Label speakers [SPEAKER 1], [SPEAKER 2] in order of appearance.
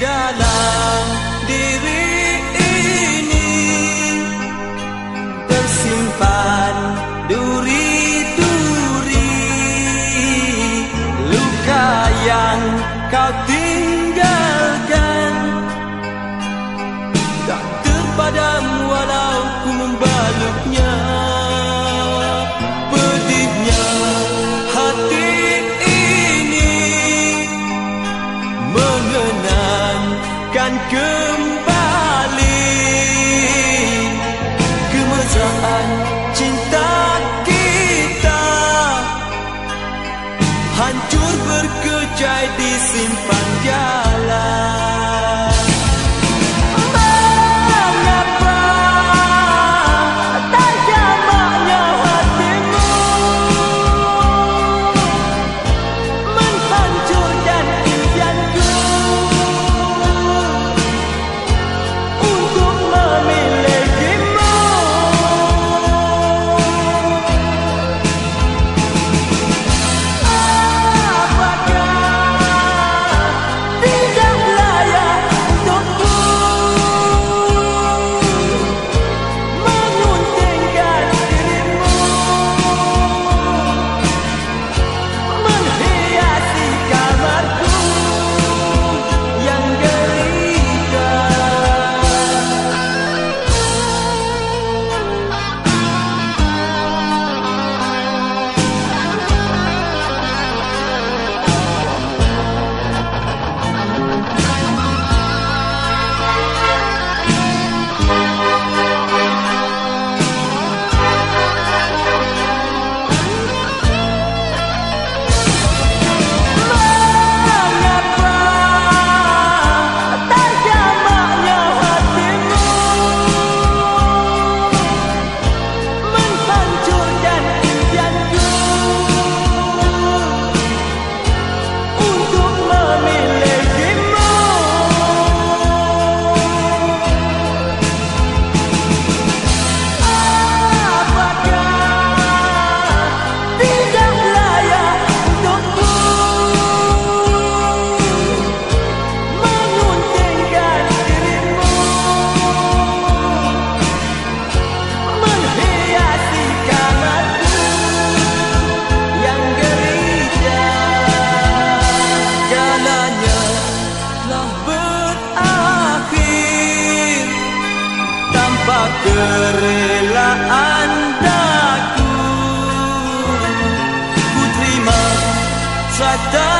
[SPEAKER 1] dalam diri ini. Tersimpan duri-duri luka yang kau tinggalkan hancur berkecai disimpan jalan kerelaan daku. Ku terima serta